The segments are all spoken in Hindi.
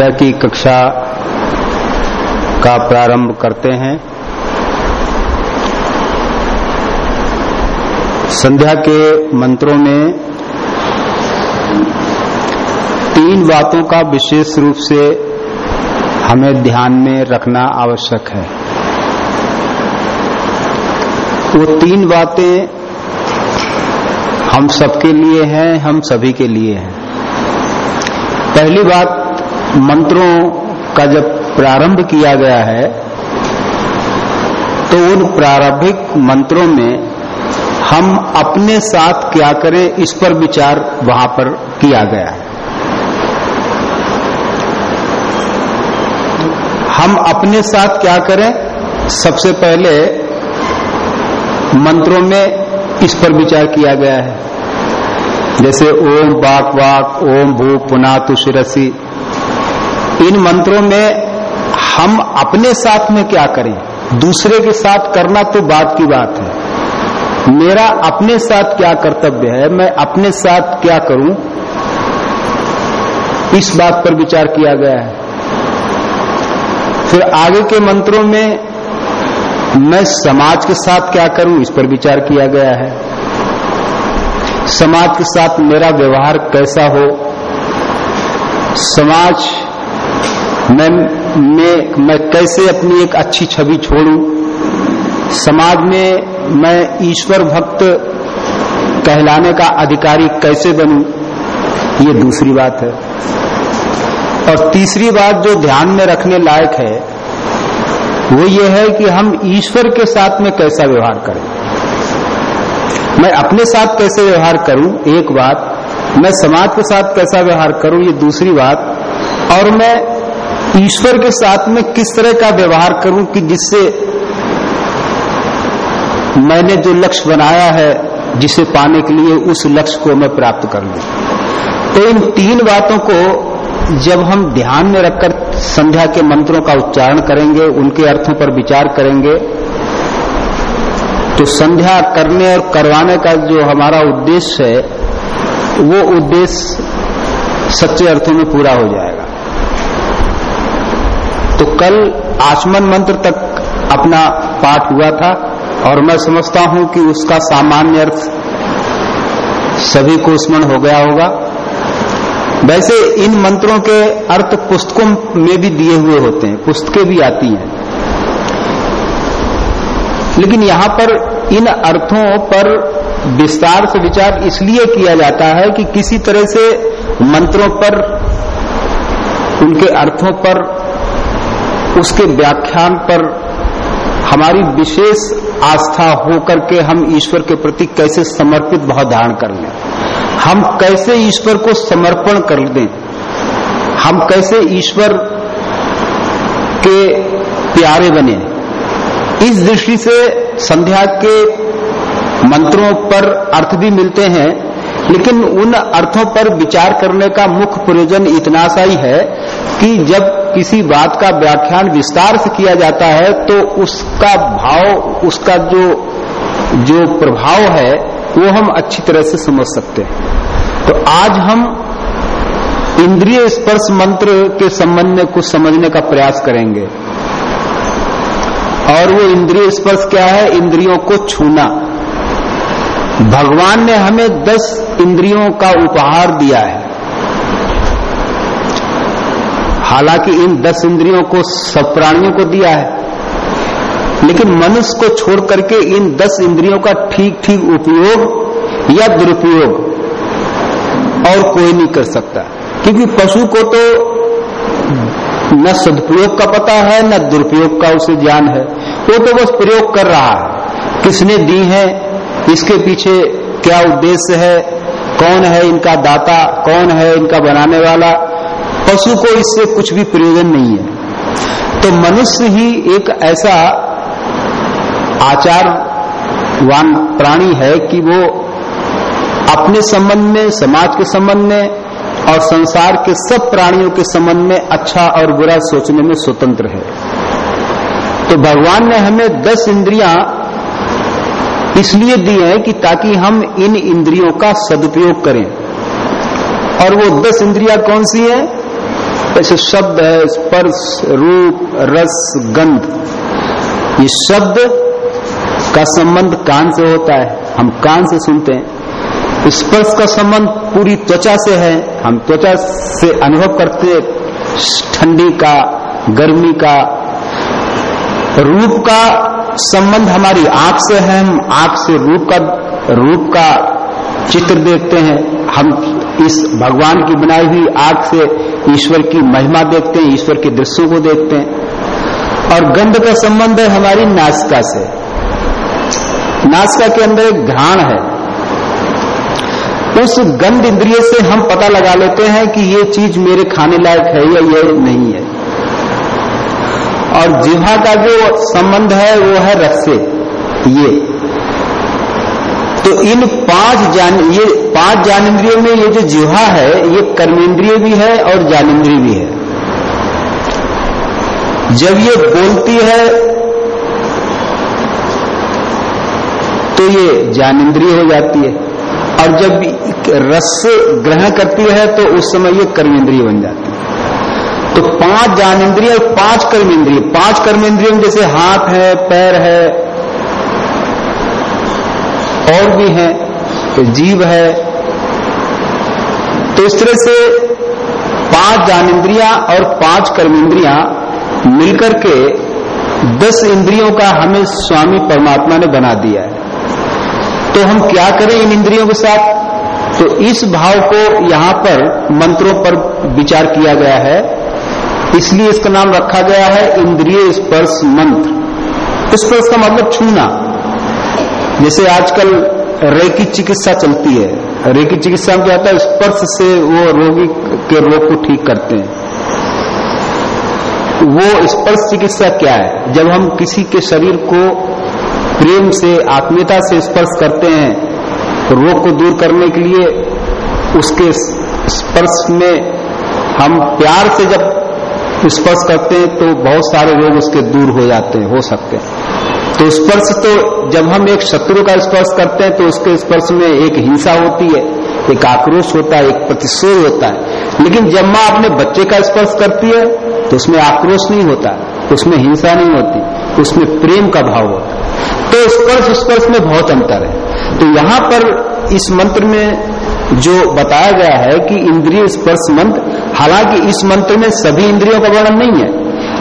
संध्या की कक्षा का प्रारंभ करते हैं। संध्या के मंत्रों में तीन बातों का विशेष रूप से हमें ध्यान में रखना आवश्यक है। वो तीन बातें हम सबके लिए हैं, हम सभी के लिए हैं। पहली बात मंत्रों का जब प्रारंभ किया गया है तो उन प्रारंभिक मंत्रों में हम अपने साथ क्या करें, इस पर विचार वहाँ पर किया गया है। हम अपने साथ क्या करें, सबसे पहले मंत्रों में इस पर विचार किया गया है। जैसे ओम बाक वाक, ओम भू पुना तुशिरसी इन मंत्रों में हम अपने साथ में क्या करें? दूसरे के साथ करना तो बात की बात है। मेरा अपने साथ क्या कर्तव्य है? मैं अपने साथ क्या करूँ? इस बात पर विचार किया गया है। फिर आगे के मंत्रों में मैं समाज के साथ क्या करूँ? इस पर विचार किया गया है। समाज के साथ मेरा व्यवहार कैसा हो? समाज मैं मैं मैं कैसे अपनी एक अच्छी छवि छोड़ूं? समाज में मैं ईश्वर भक्त कहलाने का अधिकारी कैसे बनूं? ये दूसरी बात है। और तीसरी बात जो ध्यान में रखने लायक है, वो ये है कि हम ईश्वर के साथ में कैसा व्यवहार करें। मैं अपने साथ कैसे व्यवहार करूँ? एक बात, मैं समाज के साथ कैसा व्यवहार करूँ? ये दूसरी बात। और मैं ईश्वर के साथ में किस तरह का व्यवहार करूँ कि जिससे मैंने जो लक्ष्य बनाया है, जिसे पाने के लिए उस लक्ष्य को मैं प्राप्त कर लू। तो इन तीन बातों को जब हम ध्यान में रखकर संध्या के मंत्रों का उच्चारण करेंगे, उनके अर्थों पर विचार करेंगे तो संध्या करने और करवाने का जो हमारा उद्देश्य है, वो उद्देश्य सच्चे अर्थों में पूरा हो जाएगा। तो कल आचमन मंत्र तक अपना पाठ हुआ था और मैं समझता हूँ कि उसका सामान्य अर्थ सभी को स्मरण हो गया होगा। वैसे इन मंत्रों के अर्थ पुस्तकों में भी दिए हुए होते हैं, पुस्तकें भी आती हैं। लेकिन यहाँ पर इन अर्थों पर विस्तार से विचार इसलिए किया जाता है कि किसी तरह से मंत्रों पर, उनके अर्थों पर उसके व्याख्यान पर हमारी विशेष आस्था होकर के हम ईश्वर के प्रति कैसे समर्पित भाव धारण कर लें? हम कैसे ईश्वर को समर्पण कर दें? हम कैसे ईश्वर के प्यारे बने? इस दृष्टि से संध्या के मंत्रों पर अर्थ भी मिलते हैं। लेकिन उन अर्थों पर विचार करने का मुख्य प्रयोजन इतना सा ही है कि जब किसी बात का व्याख्यान विस्तार से किया जाता है तो उसका भाव, उसका जो जो प्रभाव है, वो हम अच्छी तरह से समझ सकते हैं। तो आज हम इंद्रिय स्पर्श मंत्र के संबंध में कुछ समझने का प्रयास करेंगे। और वो इंद्रिय स्पर्श क्या है? इंद्रियों को छूना। भगवान ने हमें दस इंद्रियों का उपहार दिया है। हालाँकि इन दस इंद्रियों को सब प्राणियों को दिया है, लेकिन मनुष्य को छोड़ करके इन दस इंद्रियों का ठीक ठीक उपयोग या दुरुपयोग और कोई नहीं कर सकता। क्योंकि पशु को तो न सदुपयोग का पता है, न दुरुपयोग का उसे ज्ञान है। वो तो बस प्रयोग कर रहा है। किसने दी है? इसके पीछे क्या उद्देश्य है? कौन है इनका दाता? कौन है इनका बनाने वाला? पशु को इससे कुछ भी प्रयोजन नहीं है। तो मनुष्य ही एक ऐसा आचारवान प्राणी है कि वो अपने संबंध में, समाज के संबंध में और संसार के सब प्राणियों के संबंध में अच्छा और बुरा सोचने में स्वतंत्र है। तो भगवान ने हमें दस इंद्रियाँ इसलिए दिए है कि ताकि हम इन इंद्रियों का सदुपयोग करें। और वो दस इंद्रियाँ कौन सी है? ऐसे शब्द है, स्पर्श, रूप, रस, गंध। ये शब्द का संबंध कान से होता है, हम कान से सुनते हैं। स्पर्श का संबंध पूरी त्वचा से है, हम त्वचा से अनुभव करते ठंडी का, गर्मी का, रूप का संबंध हमारी आँख से है, हम आँख से रूप का रूप का चित्र देखते हैं। हम इस भगवान की बनाई हुई आँख से ईश्वर की महिमा देखते हैं, ईश्वर के दृश्यों को देखते हैं। और गंध का संबंध है हमारी नासिका से। नासिका के अंदर एक घ्राण है। उस गंध इंद्रिय से हम पता लगा लेते हैं कि ये चीज़ मेरे खाने लायक है या ये नहीं है। और जिहा का जो संबंध है, वो है रस से ये। तो इन पाँच जान, ये पाँच ज्ञानेन्द्रियों में ये जो जिहा है, ये कर्मेंद्रिय भी है और ज्ञानेन्द्रिय भी है। जब ये बोलती है तो ये ज्ञानेन्द्रिय हो जाती है। और जब रस ग्रहण करती है तो उस समय ये कर्मेंद्रिय बन जाती है। तो पाँच ज्ञानेन्द्रिय और पाँच कर्मेंद्रिय। पाँच कर्मेंद्रियों में जैसे हाथ है, पैर है, और भी है तो जीव है। तो इस तरह से पाँच ज्ञानेन्द्रिया और पाँच कर्मेंद्रिया मिलकर के दस इंद्रियों का हमें स्वामी परमात्मा ने बना दिया है। तो हम क्या करें इन इंद्रियों के साथ? तो इस भाव को यहाँ पर मंत्रों पर विचार किया गया है। इसलिए इसका नाम रखा गया है इंद्रिय स्पर्श मंत्र। स्पर्श का मतलब छूना। जैसे आजकल रेकी चिकित्सा चलती है। रेकी चिकित्सा में क्या होता है? स्पर्श से वो रोगी के रोग को ठीक करते हैं। वो स्पर्श चिकित्सा क्या है? जब हम किसी के शरीर को प्रेम से, आत्मीयता से स्पर्श करते हैं तो रोग को दूर करने के लिए उसके स्पर्श में हम प्यार से जब स्पर्श करते हैं तो बहुत सारे रोग उसके दूर हो जाते हैं, हो सकते हैं। तो स्पर्श तो जब हम एक शत्रु का स्पर्श करते हैं तो उसके स्पर्श में एक हिंसा होती है, एक आक्रोश होता है, एक प्रतिशोध होता है। लेकिन जब माँ अपने बच्चे का स्पर्श करती है तो उसमें आक्रोश नहीं होता, उसमें हिंसा नहीं होती, उसमें प्रेम का भाव होता है। तो स्पर्श स्पर्श में बहुत अंतर है। तो यहाँ पर इस मंत्र में जो बताया गया है कि इंद्रिय स्पर्श मंत्र हालाँकि इस मंत्र में सभी इंद्रियों का वर्णन नहीं है,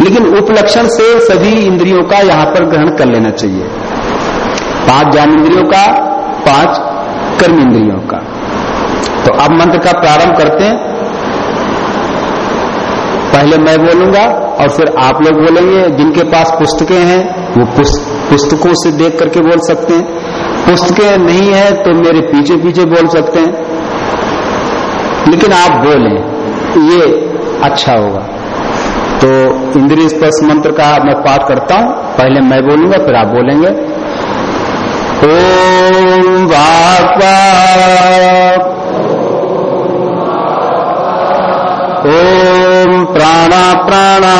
लेकिन उपलक्षण से सभी इंद्रियों का यहाँ पर ग्रहण कर लेना चाहिए। पाँच ज्ञान इंद्रियों का, पाँच कर्म इंद्रियों का। तो अब मंत्र का प्रारंभ करते हैं। पहले मैं बोलूँगा और फिर आप लोग बोलेंगे, जिनके पास पुस्तकें हैं, वो पुस्तकों से देख करके बोल सकते हैं। पुस्तकें नहीं है तो मेरे पीछे पीछे बोल सकते हैं। लेकिन आप बोलें। ये अच्छा होगा। तो इंद्रिय स्पर्श मंत्र का मैं पाठ करता हूँ। पहले मैं बोलूँगा, फिर आप बोलेंगे। ओम ओम प्राणा प्राणा।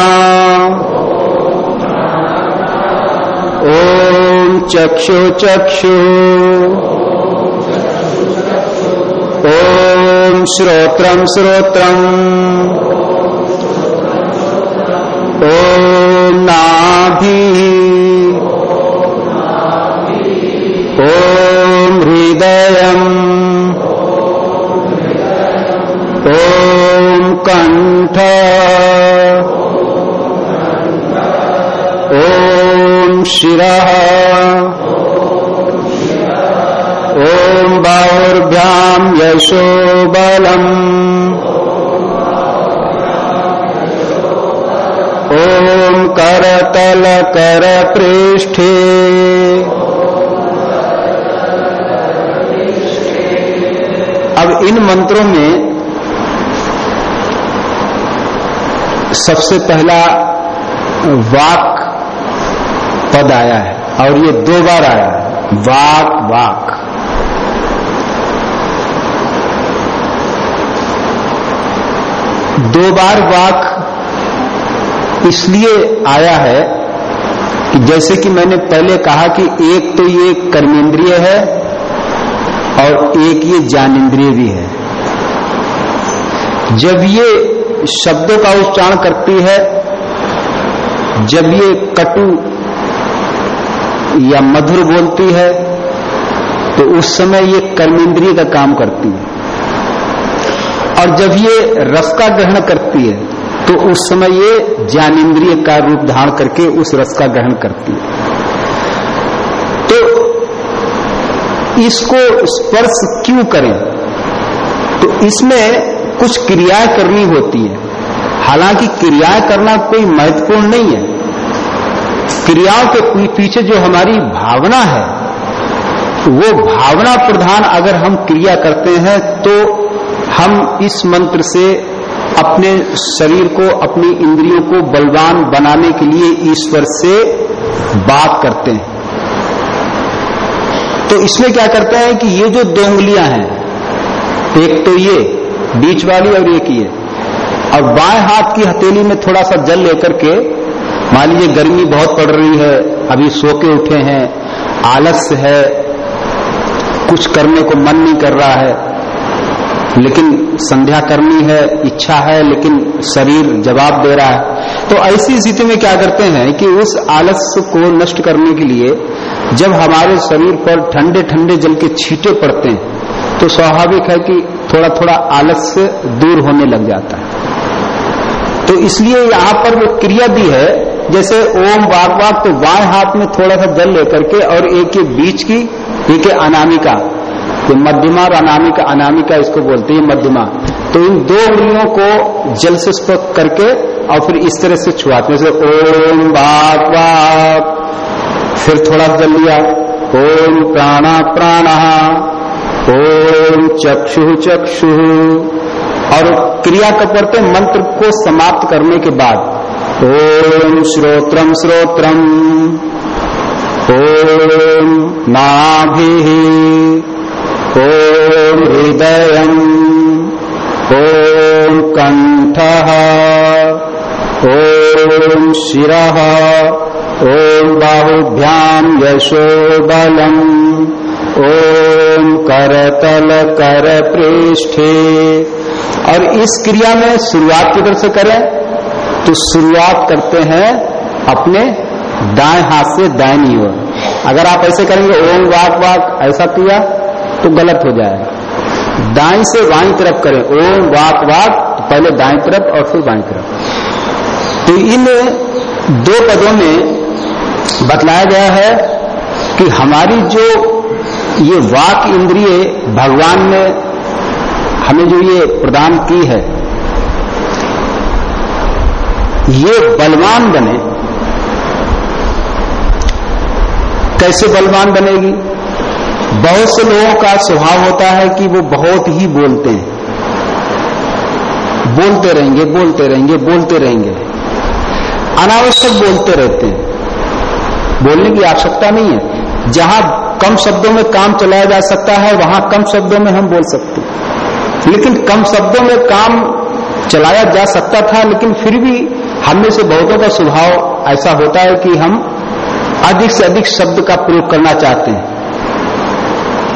ओम चक्षु चक्षु। ओम श्रोत्रम श्रोत्रम ॐ नाभिः। ॐ हृदयम्। ॐ कण्ठ। ॐ शिरः। बाहुर्भ्याम् यशो बलम्। करतल कर पृष्ठे अब इन मंत्रों में सबसे पहला वाक पद आया है, और ये दो बार आया है। वाक वाक। दो बार वाक इसलिए आया है कि जैसे कि मैंने पहले कहा कि एक तो ये कर्मेंद्रिय है और एक ये ज्ञानेन्द्रिय भी है। जब ये शब्दों का उच्चारण करती है, जब ये कटु या मधुर बोलती है तो उस समय ये कर्मेंद्रिय का काम करती है। और जब ये रस का ग्रहण करती है तो उस समय ये ज्ञानेन्द्रिय का रूप धारण करके उस रस का ग्रहण करती है। तो इसको स्पर्श क्यों करें? तो इसमें कुछ क्रियाएँ करनी होती है। हालाँकि क्रियाएँ करना कोई महत्वपूर्ण नहीं है। क्रियाओं के पीछे जो हमारी भावना है, वो भावना प्रधान अगर हम क्रिया करते हैं तो हम इस मंत्र से अपने शरीर को, अपनी इंद्रियों को बलवान बनाने के लिए ईश्वर से बात करते हैं। तो इसमें क्या करते हैं कि ये जो दो उंगलियाँ हैं, एक तो ये, बीच वाली और एक ये। और बाएँ हाथ की हथेली में थोड़ा सा जल लेकर के मान लीजिए गर्मी बहुत पड़ रही है, अभी सो के उठे हैं आलस्य है, कुछ करने को मन नहीं कर रहा है लेकिन संध्या करनी है, इच्छा है, लेकिन शरीर जवाब दे रहा है। तो ऐसी स्थिति में क्या करते हैं कि उस आलस्य को नष्ट करने के लिए जब हमारे शरीर पर ठंडे ठंडे जल के छींटे पड़ते हैं तो स्वाभाविक है कि थोड़ा थोड़ा आलस्य दूर होने लग जाता है। तो इसलिए यहाँ पर वो क्रिया दी है, जैसे ओम वाक वाक तो बाएँ हाथ में थोड़ा सा जल लेकर के और एक के बीच की, एक अनामिका तो मध्यमा और अनामिका अनामिका इसको बोलते हैं मध्यमा। तो इन दो उंगलियों को जल से स्पर्श करके और फिर इस तरह से छुआते जैसे ओम वाक वाक फिर थोड़ा जल लिया। ओम प्राणा प्राण, ओम चक्षु चक्षु। और क्रिया का करते मंत्र को समाप्त करने के बाद। ओम श्रोत्रम श्रोत्रम, ओम नाभि हृदय ओम कंठ ओम शिर ओम बाहुभ्याम यशोबलम ओम करतल कर पृष्ठे और इस क्रिया में शुरुआत किधर से करें? तो शुरुआत करते हैं अपने दाएँ हाथ से दाहिनी ओर। अगर आप ऐसे करेंगे, ओम वाक वाक, ऐसा किया? तो गलत हो जाए। दाएँ से बाई तरफ़ करें। ओम वाक वाक तो पहले दाएँ तरफ़ और फिर बाई तरफ़। तो इन दो पदों में बतलाया गया है कि हमारी जो ये वाक इंद्रिय भगवान ने हमें जो ये प्रदान की है, ये बलवान बने। कैसे बलवान बनेगी? बहुत से लोगों का स्वभाव होता है कि वो बहुत ही बोलते हैं। बोलते रहेंगे बोलते रहेंगे बोलते रहेंगे। अनावश्यक बोलते रहते हैं। बोलने की आवश्यकता नहीं है। जहाँ कम शब्दों में काम चलाया जा सकता है, वहाँ कम शब्दों में हम बोल सकते हैं। लेकिन कम शब्दों में काम चलाया जा सकता था, लेकिन फिर भी हम से बहुतों का स्वभाव ऐसा होता है कि हम अधिक से अधिक शब्द का प्रयोग करना चाहते हैं।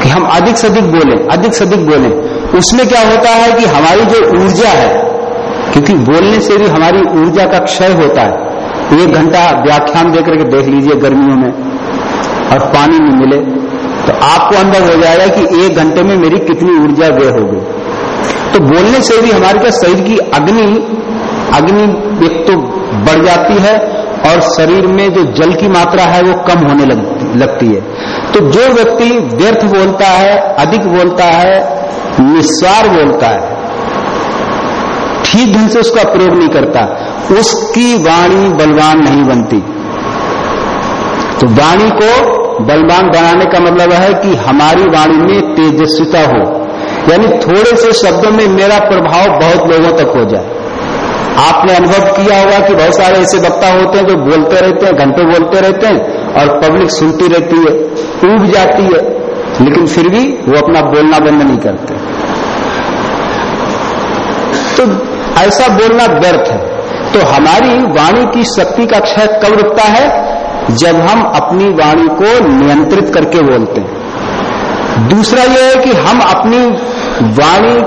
कि हम अधिक से अधिक बोले, अधिक से अधिक बोले। उसमें क्या होता है कि हमारी जो ऊर्जा है, क्योंकि बोलने से भी हमारी ऊर्जा का क्षय होता है। एक घंटा व्याख्यान देकर के देख लीजिए गर्मियों में, और पानी नहीं मिले तो आपको अनुभव हो जाएगा कि एक घंटे में मेरी कितनी ऊर्जा व्यय हो गई तो बोलने से भी हमारे क्या शरीर की अग्नि अग्नि एक तो बढ़ जाती है और शरीर में जो जल की मात्रा है वो कम होने लगती, है। तो जो व्यक्ति व्यर्थ बोलता है अधिक बोलता है निस्वार बोलता है ठीक ढंग से उसका प्रयोग नहीं करता उसकी वाणी बलवान नहीं बनती। तो वाणी को बलवान बनाने का मतलब है कि हमारी वाणी में तेजस्विता हो। यानी थोड़े से शब्दों में मेरा प्रभाव बहुत लोगों तक हो जाए। आपने अनुभव किया होगा कि बहुत सारे ऐसे वक्ता होते हैं जो बोलते रहते हैं, घंटे बोलते रहते हैं और पब्लिक सुनती रहती है उब जाती है, लेकिन फिर भी वो अपना बोलना बंद नहीं करते। तो ऐसा बोलना व्यर्थ है। तो हमारी वाणी की शक्ति का क्षय कब रुकता है? जब हम अपनी वाणी को नियंत्रित करके बोलते हैं। दूसरा यह है कि हम अपनी वाणी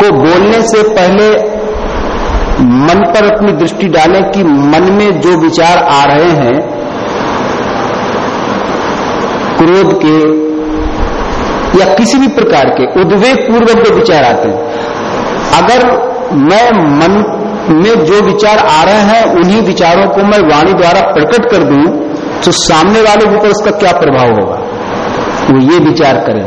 को बोलने से पहले मन पर अपनी दृष्टि डालें कि मन में जो विचार आ रहे हैं, क्रोध के या किसी भी प्रकार के उद्वेग पूर्वक जो विचार आते हैं, अगर मैं मन में जो विचार आ रहे हैं, उन्हीं विचारों को मैं वाणी द्वारा प्रकट कर दूँ तो सामने वाले ऊपर उसका क्या प्रभाव होगा? वो ये विचार करें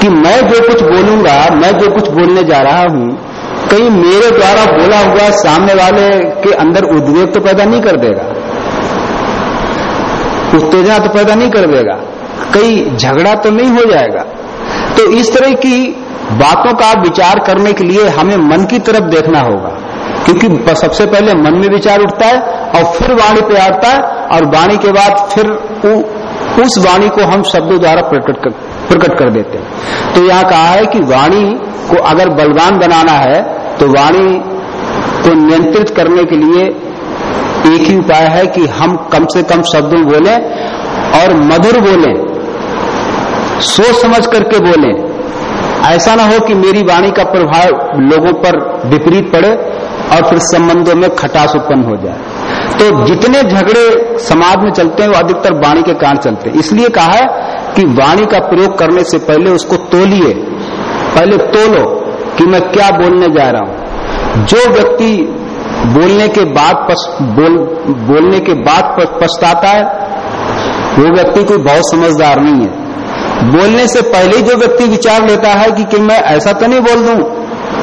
कि मैं जो कुछ बोलूँगा, मैं जो कुछ बोलने जा रहा हूँ कहीं मेरे द्वारा बोला हुआ सामने वाले के अंदर उद्वेग तो पैदा नहीं कर देगा। उत्तेजना तो पैदा नहीं कर देगा। कहीं झगड़ा तो नहीं हो जाएगा। तो इस तरह की बातों का विचार करने के लिए हमें मन की तरफ़ देखना होगा। क्योंकि सबसे पहले मन में विचार उठता है और फिर वाणी पे आता है और वाणी के बाद फिर उ, उस वाणी को हम शब्दों द्वारा प्रकट प्रकट कर देते हैं। तो यहाँ कहा है कि वाणी को अगर बलवान बनाना है तो वाणी को नियंत्रित करने के लिए एक ही उपाय है कि हम कम से कम शब्दों बोले और मधुर बोले, सोच समझ करके बोले। ऐसा ना हो कि मेरी वाणी का प्रभाव लोगों पर विपरीत पड़े और फिर संबंधों में खटास उत्पन्न हो जाए। तो जितने झगड़े समाज में चलते हैं वो अधिकतर वाणी के कारण चलते हैं। इसलिए कहा है कि वाणी का प्रयोग करने से पहले उसको तोलिए। पहले तोलो कि मैं क्या बोलने जा रहा हूँ। जो व्यक्ति बोलने के बाद बोल, बोलने के बाद पछताता है वो व्यक्ति कोई बहुत समझदार नहीं है। बोलने से पहले जो व्यक्ति विचार लेता है कि, कि मैं ऐसा तो नहीं बोल दूँ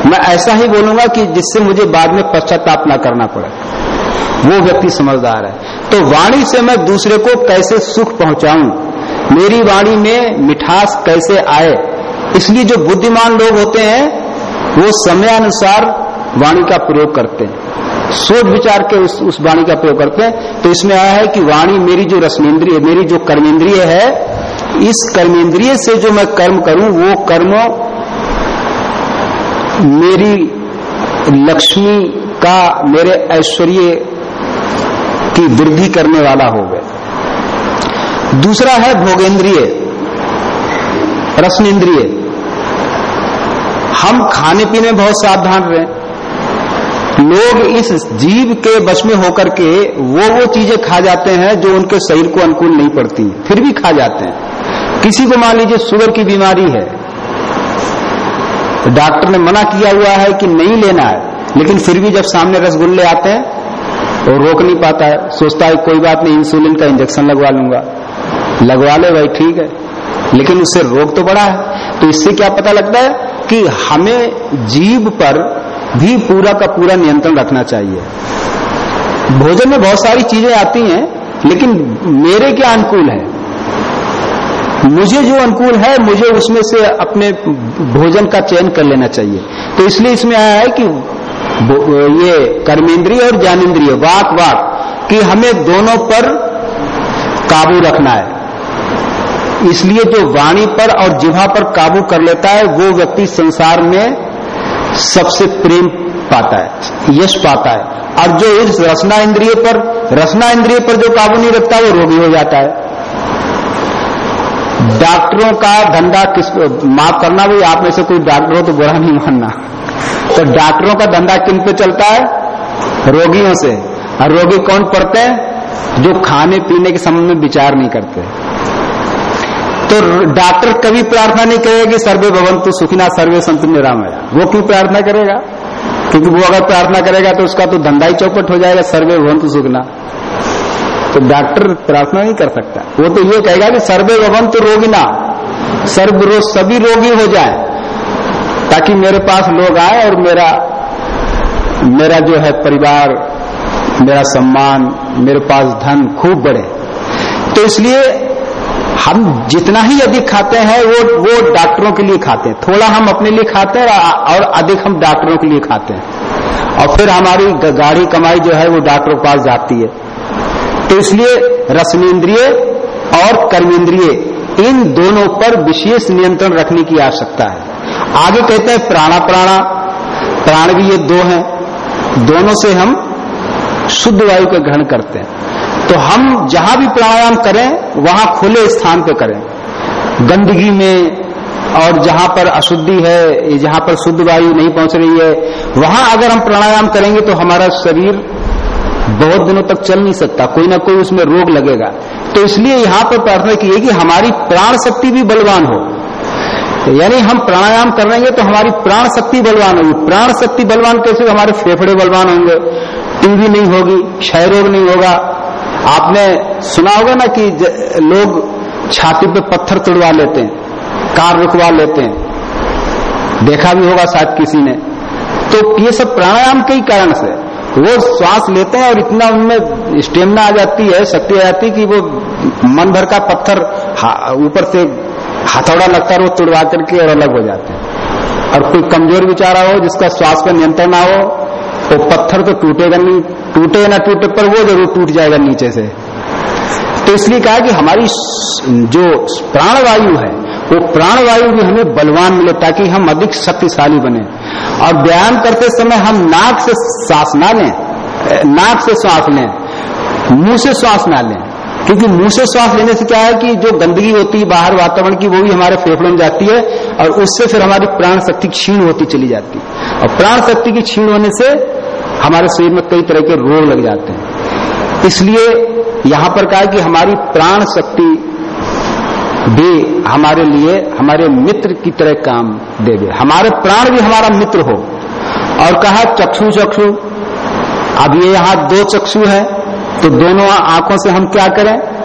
मैं ऐसा ही बोलूँगा कि जिससे मुझे बाद में पश्चाताप ना करना पड़े। वो व्यक्ति समझदार है। तो वाणी से मैं दूसरे को कैसे सुख पहुंचाऊं? मेरी वाणी में मिठास कैसे आए? इसलिए जो बुद्धिमान लोग होते हैं वो समयानुसार वाणी का प्रयोग करते हैं। सोच विचार के उस, उस वाणी का प्रयोग करते हैं। तो इसमें आया है कि वाणी मेरी जो रश्मेंद्रिय मेरी जो कर्मेंद्रिय है इस कर्मेंद्रिय से जो मैं कर्म करूँ वो कर्म मेरी लक्ष्मी का मेरे ऐश्वर्य की वृद्धि करने वाला हो गए दूसरा है भोगेंद्रिय रसनेन्द्रिय हम खाने पीने बहुत सावधान रहे। लोग इस जीव के बस में होकर के वो वो चीज़ें खा जाते हैं जो उनके शरीर को अनुकूल नहीं पड़ती, फिर भी खा जाते हैं। किसी को मान लीजिए शुगर की बीमारी है, डॉक्टर ने मना किया हुआ है कि नहीं लेना है, लेकिन फिर भी जब सामने रसगुल्ले आते हैं तो रोक नहीं पाता है। सोचता है, कोई बात नहीं इंसुलिन का इंजेक्शन लगवा लूँगा। लगवा ले भाई, ठीक है। लेकिन उससे रोग तो बड़ा है। तो इससे क्या पता लगता है कि हमें जीव पर भी पूरा का पूरा नियंत्रण रखना चाहिए। भोजन में बहुत सारी चीज़ें आती हैं, लेकिन मेरे क्या अनुकूल है? मुझे जो अनुकूल है, मुझे उसमें से अपने भोजन का चयन कर लेना चाहिए। तो इसलिए इसमें आया है कि ये कर्मेंद्रिय और ज्ञानेन्द्रिय वाक वाक, कि हमें दोनों पर काबू रखना है। इसलिए जो वाणी पर और जिहा पर काबू कर लेता है, वो व्यक्ति संसार में सबसे प्रेम पाता है, यश पाता है। और जो इस रसना इंद्रिय पर रसना इंद्रिय पर जो काबू नहीं रखता, वो रोगी हो जाता है। डॉक्टरों का धंधा किस, माफ़ करना, भाई, आप में से कोई डॉक्टर हो तो बुरा नहीं मानना। तो डॉक्टरों का धंधा किन पे चलता है? रोगियों से। और रोगी कौन पड़ते हैं? जो खाने पीने के संबंध में विचार नहीं करते। तो डॉक्टर कभी प्रार्थना नहीं करेगा कि सर्वे भवंतु सुखिना सर्वे संत निरामया। वो क्यों प्रार्थना करेगा? क्योंकि वो अगर प्रार्थना करेगा तो उसका तो धंधा ही चौपट हो जाएगा, सर्वे भवंतु सुखना। तो डॉक्टर प्रार्थना नहीं कर सकता। वो तो ये कहेगा कि सर्वे भवंतु रोगिना। सर्व सभी रोगी हो जाए। ताकि मेरे पास लोग आए और मेरा मेरा जो है परिवार, मेरा सम्मान, मेरे पास धन खूब बढ़े। तो इसलिए हम जितना ही अधिक खाते हैं, वो वो डॉक्टरों के लिए खाते हैं। थोड़ा हम अपने लिए खाते हैं और अधिक हम डॉक्टरों के लिए खाते हैं। और फिर हमारी गाड़ी कमाई जो है वो डॉक्टरों के पास जाती है। तो इसलिए रसनेन्द्रिय और कर्मेंद्रिय, इन दोनों पर विशेष नियंत्रण रखने की आवश्यकता है। आगे कहते हैं प्राणा प्राणा, प्राण भी ये दो हैं। दोनों से हम शुद्ध वायु का ग्रहण करते हैं। तो हम जहाँ भी प्राणायाम करें, वहाँ खुले स्थान पे करें। गंदगी में और जहाँ पर अशुद्धि है जहाँ पर शुद्ध वायु नहीं पहुँच रही है, वहाँ अगर हम प्राणायाम करेंगे तो हमारा शरीर बहुत दिनों तक चल नहीं सकता, कोई ना कोई उसमें रोग लगेगा। तो इसलिए यहाँ पर प्रार्थना की है कि हमारी प्राण शक्ति भी बलवान हो। यानी हम प्राणायाम करेंगे तो हमारी प्राण शक्ति बलवान होगी। प्राण शक्ति बलवान कैसे? हमारे फेफड़े बलवान होंगे। टीबी नहीं होगी, क्षय रोग नहीं होगा। आपने सुना होगा ना कि लोग छाती पे पत्थर तुड़वा लेते हैं, कार रुकवा लेते हैं। देखा भी होगा शायद किसी ने। तो ये सब प्राणायाम के ही कारण से। वो श्वास लेते हैं और इतना उनमें स्टेमिना आ जाती है, शक्ति आ जाती है कि वो मन भर का पत्थर ऊपर से हथौड़ा लगता है, वो तुड़वा करके और अलग हो जाते हैं। और कोई कमज़ोर विचारा हो, जिसका श्वास पर नियंत्रण ना हो तो पत्थर तो टूटेगा नहीं, टूटे ना टूटे, पर वो ज़रूर टूट जाएगा नीचे से। तो इसलिए कहा कि हमारी जो प्राणवायु है, वो प्राणवायु भी हमें बलवान मिले, ताकि हम अधिक शक्तिशाली बने। और व्यायाम करते समय हम नाक से सांस ना लें, नाक से श्वास लें, मुँह से श्वास ना लें। क्योंकि मुँह से श्वास लेने से क्या है कि जो गंदगी होती है, बाहर वातावरण की, वो भी हमारे फेफड़ों में जाती है और उससे फिर हमारी प्राण शक्ति क्षीण होती चली जाती है। और प्राण शक्ति की क्षीण होने से हमारे शरीर में कई तरह के रोग लग जाते हैं। इसलिए यहाँ पर कहा कि हमारी प्राण शक्ति भी हमारे लिए, हमारे मित्र की तरह काम देवे हमारे प्राण भी हमारा मित्र हो। और कहा चक्षु चक्षु। अब ये यहाँ दो चक्षु है। तो दोनों आँखों से हम क्या करें?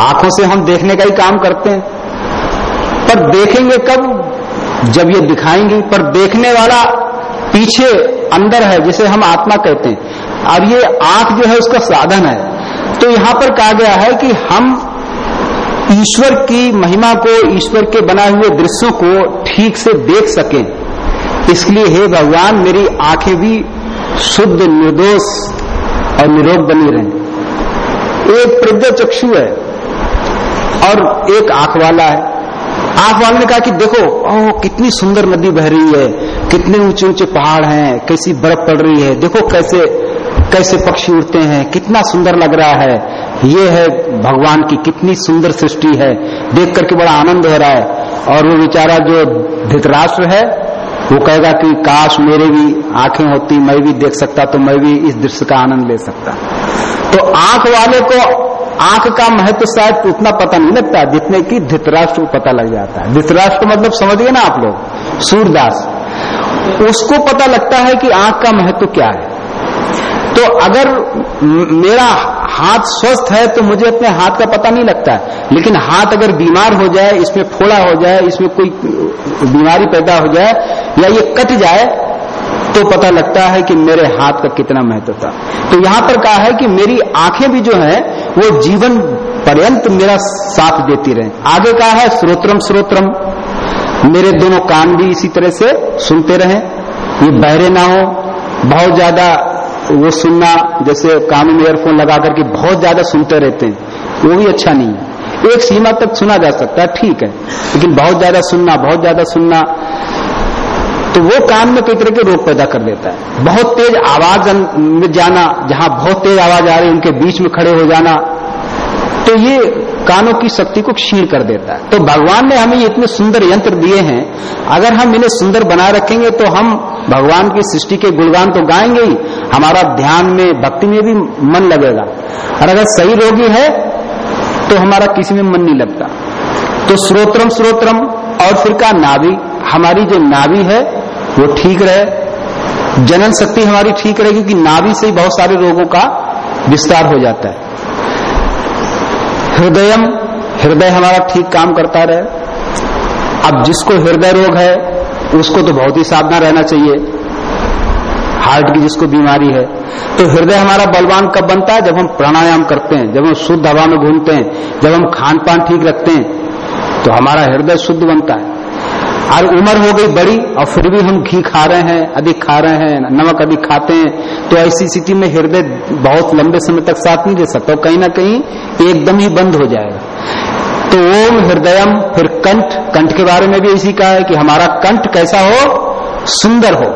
आँखों से हम देखने का ही काम करते हैं। पर देखेंगे कब? जब ये दिखाएँगे। पर देखने वाला पीछे अंदर है, जिसे हम आत्मा कहते हैं। अब ये आँख जो है, उसका साधन है। तो यहाँ पर कहा गया है कि हम ईश्वर की महिमा को, ईश्वर के बनाए हुए दृश्यों को ठीक से देख सकें। इसलिए हे भगवान, मेरी आँखें भी शुद्ध, निर्दोष और निरोग बनी रहे। एक प्रज्ञा चक्षु है और एक आँख वाला है। आँख वाले ने कहा कि देखो, ओह, कितनी सुंदर नदी बह रही है, कितने ऊँचे ऊँचे पहाड़ हैं, कैसी बर्फ़ पड़ रही है, देखो कैसे कैसे पक्षी उड़ते हैं, कितना सुंदर लग रहा है। ये है भगवान की कितनी सुंदर सृष्टि है। देख करके बड़ा आनंद हो रहा है। और वो बेचारा जो धृतराष्ट्र है वो कहेगा कि काश मेरे भी आँखें होती, मैं भी देख सकता तो मैं भी इस दृश्य का आनंद ले सकता। तो आँख वाले को आँख का महत्व शायद उतना पता नहीं लगता, जितने की धृतराष्ट्र को पता लग जाता है। धृतराष्ट्र मतलब समझिए ना आप लोग? सूरदास। उसको पता लगता है कि आँख का महत्व क्या है। तो अगर मेरा हाथ स्वस्थ है तो मुझे अपने हाथ का पता नहीं लगता लेकिन हाथ अगर बीमार हो जाए, इसमें फोड़ा हो जाए, इसमें कोई बीमारी पैदा हो जाए या ये कट जाए तो पता लगता है कि मेरे हाथ का कितना महत्व था। तो यहाँ पर कहा है कि मेरी आँखें भी जो है, वो जीवन पर्यंत मेरा साथ देती रहे। आगे कहा है श्रोत्रम स्रोत्रम। मेरे दोनों कान भी इसी तरह से सुनते रहे। ये बहरे ना हो, बहुत ज़्यादा वो सुनना, जैसे कानों में ईयरफोन लगा करके बहुत ज़्यादा सुनते रहते हैं, वो भी अच्छा नहीं है। एक सीमा तक सुना जा सकता है, ठीक है, लेकिन बहुत ज़्यादा सुनना, बहुत ज़्यादा सुनना तो वो कान में कई तरह के रोग पैदा कर देता है। बहुत तेज आवाज़ में जाना, जहाँ बहुत तेज आवाज़ आ रही है, उनके बीच में खड़े हो जाना तो ये कानों की शक्ति को क्षीण कर देता है। तो भगवान ने हमें इतने सुंदर यंत्र दिए हैं, अगर हम इन्हें सुंदर बनाए रखेंगे तो हम भगवान की सृष्टि के गुणगान तो गाएँगे ही, हमारा ध्यान में, भक्ति में भी मन लगेगा। और अगर सही रोगी है तो हमारा किसी में मन नहीं लगता। तो श्रोत्रम स्रोत्रम, और फिर का नाभि, हमारी जो नाभि है, वो ठीक रहे। जनन शक्ति हमारी ठीक रहे, क्योंकि नाभि से ही बहुत सारे रोगों का विस्तार हो जाता है। हृदयम, हृदय हमारा ठीक काम करता रहे। अब जिसको हृदय रोग है, उसको तो बहुत ही सावधान रहना चाहिए। हार्ट की जिसको बीमारी है। तो हृदय हमारा बलवान कब बनता है? जब हम प्राणायाम करते हैं, जब हम शुद्ध हवा में घूमते हैं, जब हम खान पान ठीक रखते हैं तो हमारा हृदय शुद्ध बनता है। और उम्र हो गई बड़ी, और फिर भी हम घी खा रहे हैं, अधिक खा रहे हैं, नमक अधिक खाते हैं तो ऐसी स्थिति में हृदय बहुत लंबे समय तक साथ नहीं दे सकता तो कहीं ना कहीं एकदम ही बंद हो जाएगा। तो ओम हृदयम फिर कंठ कंठ के बारे में भी इसी कहा है कि हमारा कंठ कैसा हो, सुंदर हो।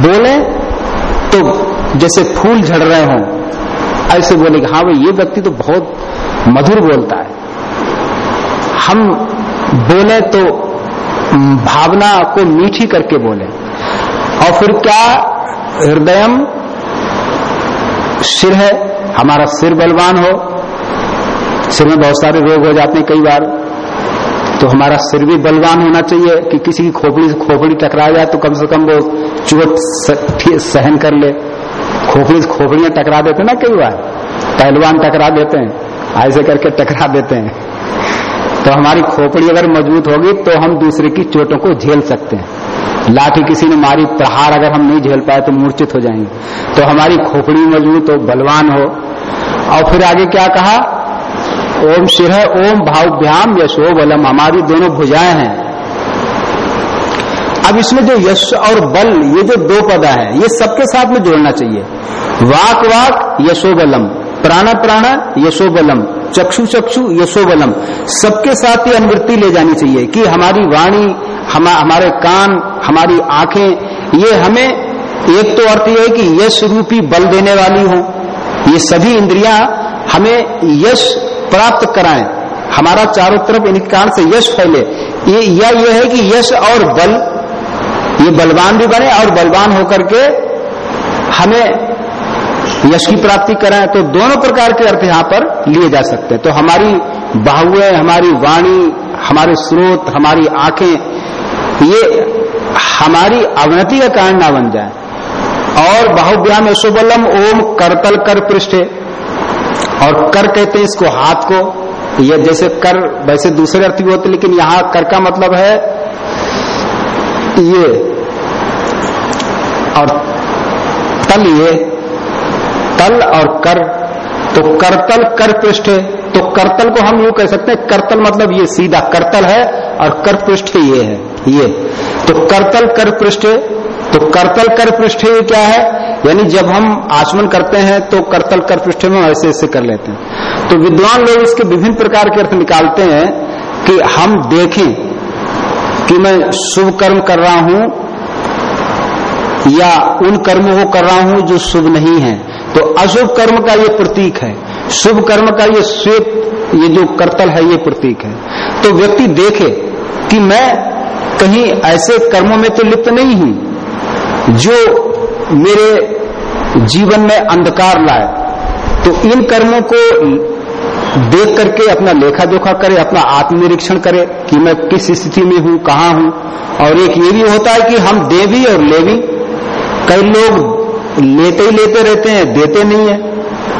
बोले तो जैसे फूल झड़ रहे हों, ऐसे बोले कि हाँ भाई, ये व्यक्ति तो बहुत मधुर बोलता है। हम बोले तो भावना को मीठी करके बोले। और फिर क्या हृदयम सिर है? हमारा सिर बलवान हो। सिर में बहुत सारे रोग हो जाते हैं कई बार। तो हमारा सिर भी बलवान होना चाहिए कि किसी की खोपड़ी से खोपड़ी टकरा जाए तो कम से कम वो चोट सहन कर ले। खोपड़ी से खोपड़ियाँ टकरा देते ना कई बार। पहलवान टकरा देते हैं। ऐसे करके टकरा देते हैं। तो हमारी खोपड़ी अगर मज़बूत होगी तो हम दूसरे की चोटों को झेल सकते हैं। लाठी किसी ने मारी, प्रहार अगर हम नहीं झेल पाए तो मूर्छित हो जाएँगे। तो हमारी खोपड़ी मज़बूत हो, बलवान हो। और फिर आगे क्या कहा? ओम शिर, ओम भाव्याम यशो बलम। हमारी दोनों भुजाएँ हैं। अब इसमें जो यश और बल, ये जो दो पदा है, ये सबके साथ में जोड़ना चाहिए। वाक वाक यशो बलम। प्राण प्राण यशो बलम। चक्षु चक्षु यशो बलम सबके साथ ही अनुवृत्ति ले जानी चाहिए कि हमारी वाणी हम, हमारे कान हमारी आँखें ये हमें एक तो अर्थ ये है कि यश रूपी बल देने वाली हो। ये सभी इंद्रियाँ हमें यश प्राप्त कराएँ। हमारा चारों तरफ़ इनके कारण से यश फैले। ये या ये है कि यश और बल ये बलवान भी बने और बलवान होकर के हमें यश की प्राप्ति कराएँ तो दोनों प्रकार के अर्थ यहाँ पर लिए जा सकते हैं। तो हमारी बाहुए, हमारी वाणी, हमारे स्रोत, हमारी आँखें, ये हमारी अवनति का कारण ना बन जाए। और बाहुव्याम यशोबलम ओम करतल कर पृष्ठ। और कर कहते हैं इसको हाथ को। ये जैसे कर, वैसे दूसरे अर्थ भी होते लेकिन यहाँ कर का मतलब है ये। और तल ये। तल और कर। तो करतल कर पृष्ठ तो करतल को हम यूँ कह सकते हैं, करतल मतलब ये सीधा करतल है और कर पृष्ठ ये है, ये। तो करतल कर पृष्ठ तो करतल कर पृष्ठ ये क्या है? यानी जब हम आचमन करते हैं तो करतल कर पृष्ठ में ऐसे ऐसे कर लेते हैं। तो विद्वान लोग इसके विभिन्न प्रकार के अर्थ निकालते हैं कि हम देखें कि मैं शुभ कर्म कर रहा हूँ या उन कर्मों को कर रहा हूँ जो शुभ नहीं है। तो अशुभ कर्म का ये प्रतीक है। शुभ कर्म का ये श्वेत, ये जो करतल है, ये प्रतीक है। तो व्यक्ति देखे कि मैं कहीं ऐसे कर्मों में तो लिप्त नहीं हूँ, जो मेरे जीवन में अंधकार लाए। तो इन कर्मों को देख करके अपना लेखा जोखा करे, अपना आत्मनिरीक्षण करे कि मैं किस स्थिति में हूँ, कहाँ हूँ। और एक ये भी होता है कि हम देवी और लेवी, कई लोग लेते ही लेते रहते हैं, देते नहीं है।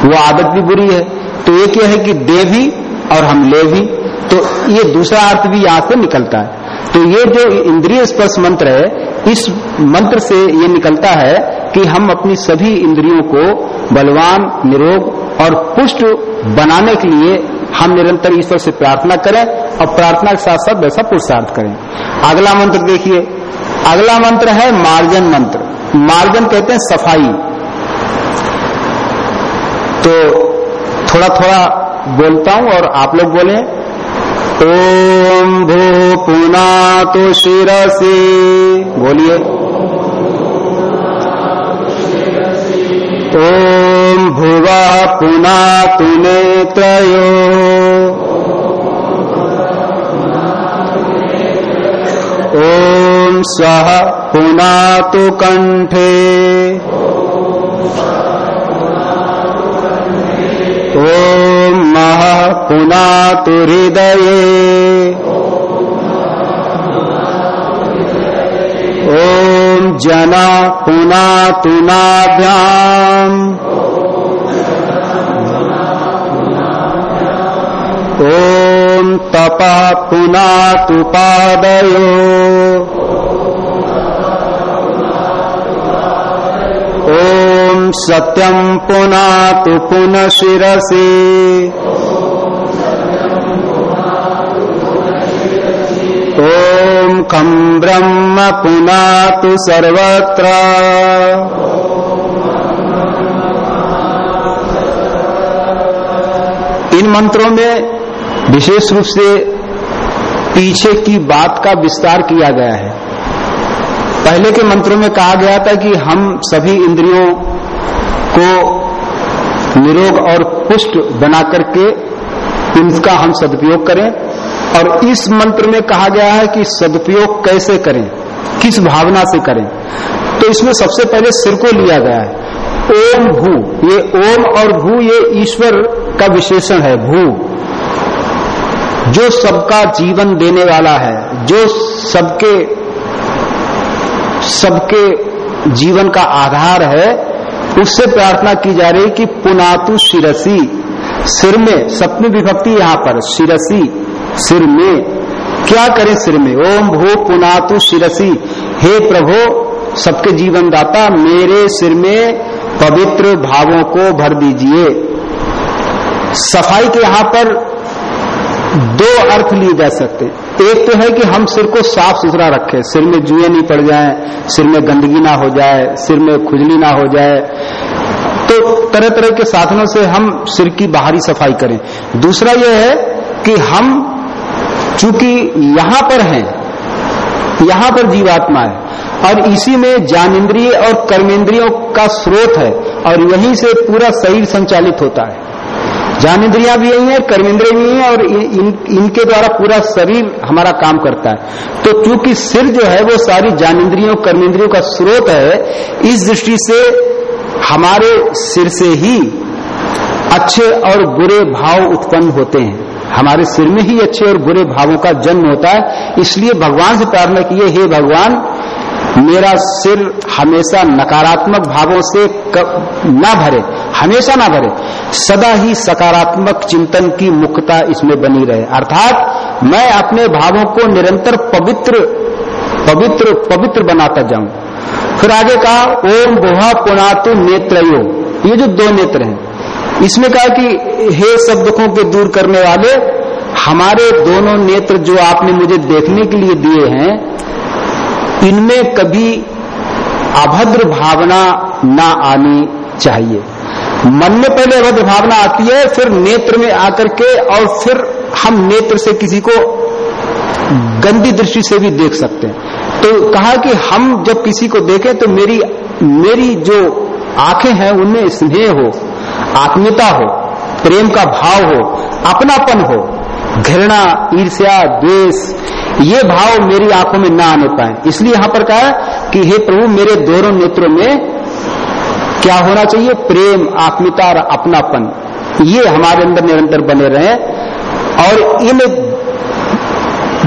वो आदत भी बुरी है। तो एक यह है कि दे भी और हम ले भी। तो ये दूसरा अर्थ भी यहाँ से निकलता है। तो ये जो इंद्रिय स्पर्श मंत्र है, इस मंत्र से ये निकलता है कि हम अपनी सभी इंद्रियों को बलवान, निरोग और पुष्ट बनाने के लिए हम निरंतर ईश्वर से प्रार्थना करें और प्रार्थना के साथ साथ वैसा पुरुषार्थ करें। अगला मंत्र देखिए। अगला मंत्र है मार्जन मंत्र। मार्जन कहते हैं सफ़ाई। तो थोड़ा थोड़ा बोलता हूँ और आप लोग बोले, ओम भू पुना तो शिरसी। बोलिए। ओम भुवा पुना तुने नेत्रयो। ओम सह पुना तु कंठे ओम मह पुना तु हृदये। ओम जना पुना तु नाभ्याम। ओम तप पुना तु सत्यम पुना तु पुनः शिरसी ओम खम ब्रह्म पुना सर्वत्र। इन मंत्रों में विशेष रूप से पीछे की बात का विस्तार किया गया है। पहले के मंत्रों में कहा गया था कि हम सभी इंद्रियों को निरोग और पुष्ट बना करके इनका हम सदुपयोग करें। और इस मंत्र में कहा गया है कि सदुपयोग कैसे करें, किस भावना से करें। तो इसमें सबसे पहले सिर को लिया गया है। ओम भू, ये ओम और भू, ये ईश्वर का विशेषण है, भू। जो सबका जीवन देने वाला है, जो सबके सबके जीवन का आधार है उससे प्रार्थना की जा रही कि पुनातु शिरसी, सिर में, सप्तमी विभक्ति यहाँ पर, शिरसी, सिर में। क्या करें सिर में? ओम भू पुनातु शिरसी, हे प्रभो, सबके जीवन दाता मेरे सिर में पवित्र भावों को भर दीजिए। सफ़ाई के यहाँ पर दो अर्थ लिए जा सकते। एक तो है कि हम सिर को साफ़ सुथरा रखें। सिर में जुए नहीं पड़ जाए, सिर में गंदगी ना हो जाए, सिर में खुजली ना हो जाए। तो तरह तरह के साधनों से हम सिर की बाहरी सफ़ाई करें। दूसरा यह है कि हम चूँकि यहाँ पर हैं, यहाँ पर जीवात्मा है, और इसी में ज्ञानेन्द्रिय और कर्मेंद्रियों का स्रोत है, और यहीं से पूरा शरीर संचालित होता है। ज्ञानेन्द्रिया भी यही है कर्मेंद्रिय भी यही है और इन, इनके द्वारा पूरा शरीर हमारा काम करता है। तो क्योंकि सिर जो है वो सारी ज्ञानेन्द्रियों कर्मेंद्रियों का स्रोत है इस दृष्टि से हमारे सिर से ही अच्छे और बुरे भाव उत्पन्न होते हैं। हमारे सिर में ही अच्छे और बुरे भावों का जन्म होता है। इसलिए भगवान से प्रार्थना किए हे भगवान मेरा सिर हमेशा नकारात्मक भावों से ना भरे, हमेशा ना भरे, सदा ही सकारात्मक चिंतन की मुक्ता इसमें बनी रहे। अर्थात मैं अपने भावों को निरंतर पवित्र पवित्र पवित्र बनाता जाऊँ। फिर आगे कहा, ओम बोहा पुणातु नेत्रयो। ये जो दो नेत्र हैं, इसमें कहा कि हे सब दुखों के दूर करने वाले, हमारे दोनों नेत्र जो आपने मुझे देखने के लिए दिए हैं इनमें कभी अभद्र भावना ना आनी चाहिए। मन में पहले अभद्र भावना आती है, फिर नेत्र में आकर के और फिर हम नेत्र से किसी को गंदी दृष्टि से भी देख सकते हैं। तो कहा कि हम जब किसी को देखें तो मेरी मेरी जो आँखें हैं, उनमें स्नेह हो, आत्मीयता हो, प्रेम का भाव हो, अपनापन हो घृणा, ईर्ष्या, द्वेष, ये भाव मेरी आँखों में ना आने पाए। इसलिए यहाँ पर कहा कि हे प्रभु, मेरे दोनों नेत्रों में क्या होना चाहिए? प्रेम आत्मिता और अपनापन। ये हमारे अंदर निरंतर बने रहे। और इन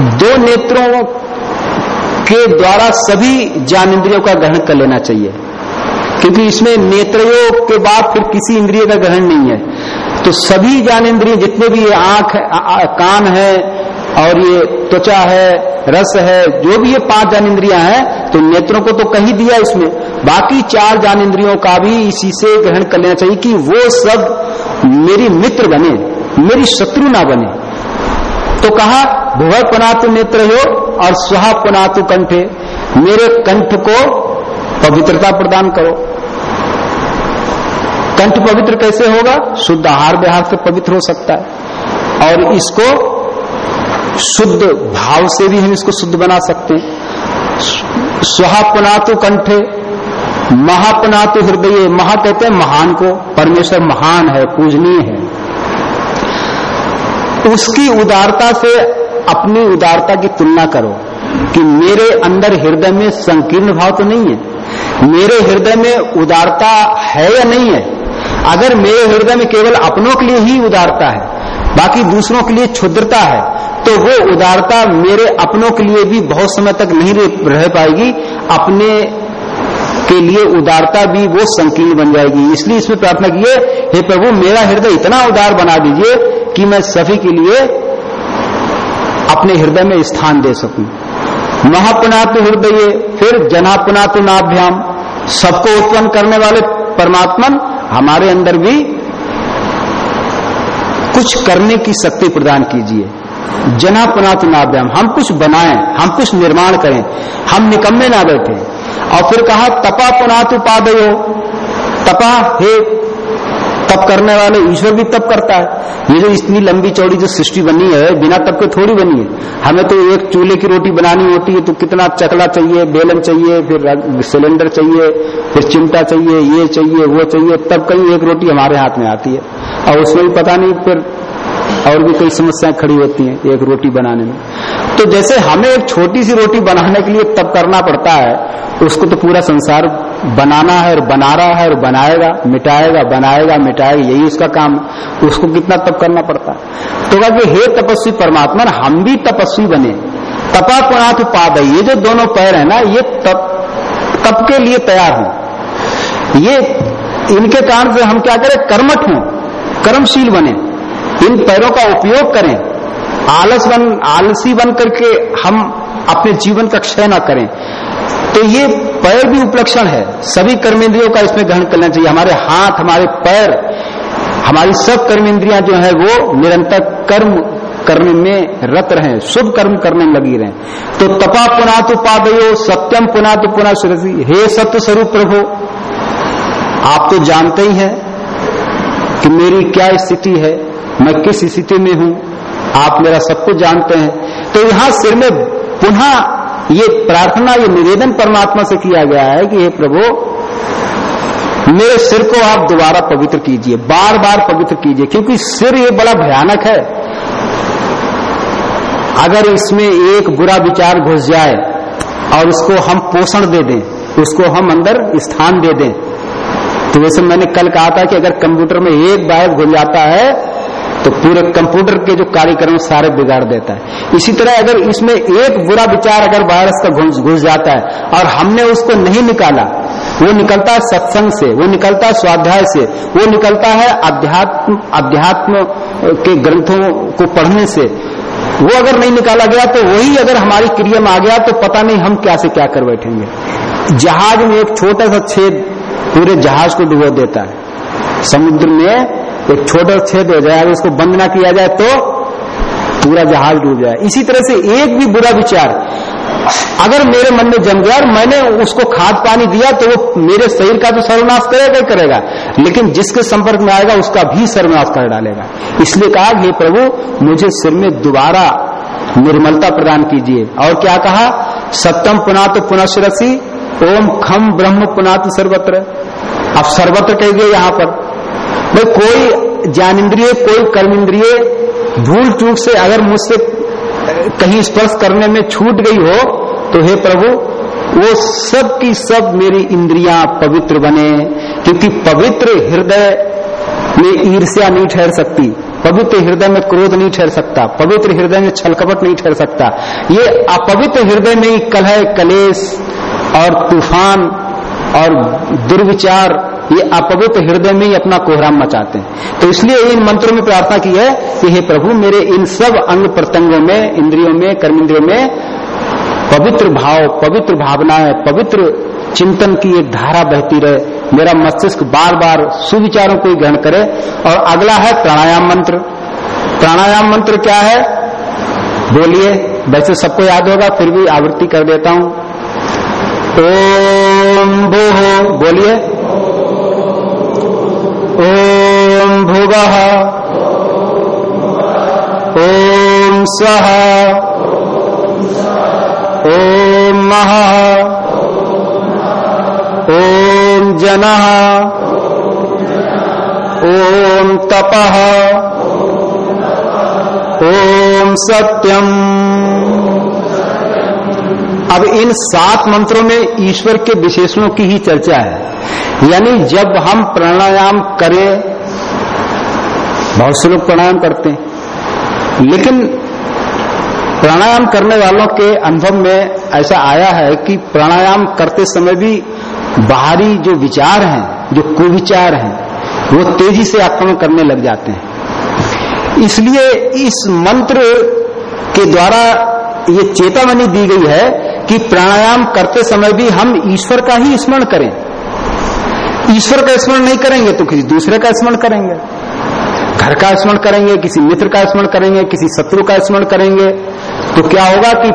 दो नेत्रों के द्वारा सभी ज्ञान इंद्रियों का ग्रहण कर लेना चाहिए। क्योंकि इसमें नेत्रों के बाद फिर किसी इंद्रिय का ग्रहण नहीं है। तो सभी ज्ञान इंद्रिय जितने भी ये आँख कान है और ये त्वचा है, रस है, जो भी ये पाँच ज्ञान इंद्रिया हैं तो नेत्रों को तो कही दिया इसमें बाकी चार ज्ञान इंद्रियों का भी इसी से ग्रहण कर लेना चाहिए कि वो सब मेरी मित्र बने, मेरी शत्रु ना बने। तो कहा भुव पनातु नेत्र हो और सुहा पुनातु कंठे, मेरे कंठ को पवित्रता प्रदान करो। कंठ पवित्र कैसे होगा? शुद्ध आहार विहार से पवित्र हो सकता है। और इसको शुद्ध भाव से भी हम इसको शुद्ध बना सकते हैं। स्वहापनातु कंठे, महापनातु हृदय, महा कहते हैं महान को। परमेश्वर महान है, पूजनीय है। उसकी उदारता से अपनी उदारता की तुलना करो कि मेरे अंदर हृदय में संकीर्ण भाव तो नहीं है। मेरे हृदय में उदारता है या नहीं है? अगर मेरे हृदय में केवल अपनों के लिए ही उदारता है, बाकी दूसरों के लिए क्षुद्रता है तो वो उदारता मेरे अपनों के लिए भी बहुत समय तक नहीं रह पाएगी। अपने के लिए उदारता भी वो संकीर्ण बन जाएगी। इसलिए इसमें प्रार्थना की हे प्रभु, मेरा हृदय इतना उदार बना दीजिए कि मैं सभी के लिए अपने हृदय में स्थान दे सकूँ। महापुनातु हृदय, फिर जनापुनातु नाभ्याम। सबको उत्पन्न करने वाले परमात्मन हमारे अंदर भी कुछ करने की शक्ति प्रदान कीजिए। जना पुनातु नाभ्याम। हम कुछ बनाएँ, हम कुछ निर्माण करें, हम निकम्मे ना बैठे। और फिर कहा तपा पुनातु पादयो। तपा हे तप करने वाले ईश्वर भी तप करता है। ये जो इतनी लंबी चौड़ी जो सृष्टि बनी है, बिना तप के थोड़ी बनी है। हमें तो एक चूल्हे की रोटी बनानी होती है तो कितना चकला चाहिए, बेलन चाहिए, फिर सिलेंडर चाहिए, फिर चिमटा चाहिए, ये चाहिए, वो चाहिए, तब कहीं एक रोटी हमारे हाथ में आती है। और उसमें भी पता नहीं फिर और भी कई समस्याएँ खड़ी होती हैं एक रोटी बनाने में। तो जैसे हमें एक छोटी सी रोटी बनाने के लिए तब करना पड़ता है, उसको तो पूरा संसार बनाना है और बना रहा है और बनाएगा, मिटाएगा बनाएगा, मिटाएगा, यही उसका काम। उसको कितना तप करना पड़ता है। तो कहा कि हे तपस्वी परमात्मा हम भी तपस्वी बने। तपा पुनाथ पाद ये जो दोनों पैर है ना, ये तप तप के लिए तैयार हो। ये, इनके कारण से हम क्या करें? कर्मठ हों। कर्मशील बने। इन पैरों का उपयोग करें। आलस बन, आलसी बन करके हम अपने जीवन का क्षय ना करें। तो ये पैर भी उपलक्षण है। सभी कर्मेंद्रियों का इसमें ग्रहण करना चाहिए। हमारे हाथ, हमारे पैर, हमारी सब कर्मेंद्रियाँ जो है, वो निरंतर कर्म करने में रत रहे शुभ कर्म करने में लगी रहे तो तपा पुना तो पादयो, सत्यम पुना तो पुना सुरसी। हे सत्य स्वरूप प्रभु, आप तो जानते ही हैं कि मेरी क्या स्थिति है, मैं किस स्थिति में हूँ, आप मेरा सब कुछ जानते हैं। तो यहाँ सिर में पुनः ये प्रार्थना, ये निवेदन परमात्मा से किया गया है कि हे प्रभु, मेरे सिर को आप दोबारा पवित्र कीजिए बार बार पवित्र कीजिए, क्योंकि सिर ये बड़ा भयानक है। अगर इसमें एक बुरा विचार घुस जाए और उसको हम पोषण दे दें, उसको हम अंदर स्थान दे दें तो वैसे मैंने कल कहा था कि अगर कंप्यूटर में एक बार घुस जाता है तो पूरे कंप्यूटर के जो कार्यक्रम सारे बिगाड़ देता है। इसी तरह अगर इसमें एक बुरा विचार अगर वायरस का घुस जाता है, और हमने उसको नहीं निकाला, वो निकलता है सत्संग से, वो निकलता है स्वाध्याय से, वो निकलता है अध्यात्म अध्यात्म के ग्रंथों को पढ़ने से, वो अगर नहीं निकाला गया तो वही अगर हमारी क्रिया में आ गया तो पता नहीं हम क्या से क्या कर बैठेंगे। जहाज़ में एक छोटा सा छेद पूरे जहाज़ को डुबो देता है। समुद्र में एक छोटा छेद हो जाए, अगर उसको बंद ना किया जाए तो पूरा जहाज़ डूब जाए। इसी तरह से एक भी बुरा विचार, अगर मेरे मन में जम गया और मैंने उसको खाद पानी दिया तो वो मेरे शरीर का तो सर्वनाश करेगा ही करेगा? लेकिन जिसके संपर्क में आएगा, उसका भी सर्वनाश कर डालेगा। इसलिए कहा, हे प्रभु, मुझे सिर में दोबारा निर्मलता प्रदान कीजिए। और क्या कहा? सप्तम पुनात पुनश्रसी, ओम खम ब्रह्म पुनात सर्वत्र। अब सर्वत्र कह दिए यहाँ पर। भाई, कोई ज्ञानेन्द्रिय, कोई कर्मेंद्रिय भूल चूक से अगर मुझसे कहीं स्पर्श करने में छूट गई हो तो हे प्रभु, वो सब की सब मेरी इंद्रियाँ पवित्र बने, क्योंकि पवित्र हृदय में ईर्ष्या नहीं ठहर सकती, पवित्र हृदय में क्रोध नहीं ठहर सकता, पवित्र हृदय में छलकपट नहीं ठहर सकता। ये अपवित्र हृदय में ही कलह, कलेश और तूफ़ान और दुर्विचार ये अपवित्र हृदय में ही अपना कोहराम मचाते हैं। तो इसलिए इन मंत्रों में प्रार्थना की है कि हे प्रभु, मेरे इन सब अंग प्रत्यंगों में, इंद्रियों में, कर्मेंद्रियों में पवित्र भाव, पवित्र भावनाएँ, पवित्र चिंतन की एक धारा बहती रहे। मेरा मस्तिष्क बार बार सुविचारों को ग्रहण करे। और अगला है प्राणायाम मंत्र। प्राणायाम मंत्र क्या है? बोलिए। वैसे सबको याद होगा, फिर भी आवृत्ति कर देता हूँ। ओम बोलिए। सह ओम मह ओम जन। ओम तप। ओम सत्यम। अब इन सात मंत्रों में ईश्वर के विशेषणों की ही चर्चा है। यानी जब हम प्राणायाम करें, बहुत से लोग प्राणायाम करते हैं। लेकिन प्राणायाम करने वालों के अनुभव में ऐसा आया है कि प्राणायाम करते समय भी बाहरी जो विचार हैं, जो कुविचार हैं, वो तेज़ी से आक्रमण करने लग जाते हैं। इसलिए इस मंत्र के द्वारा ये चेतावनी दी गई है कि प्राणायाम करते समय भी हम ईश्वर का ही स्मरण करें। ईश्वर का स्मरण नहीं करेंगे तो किसी दूसरे का स्मरण करेंगे। घर का स्मरण करेंगे, किसी मित्र का स्मरण करेंगे, किसी शत्रु का स्मरण करेंगे। तो क्या होगा कि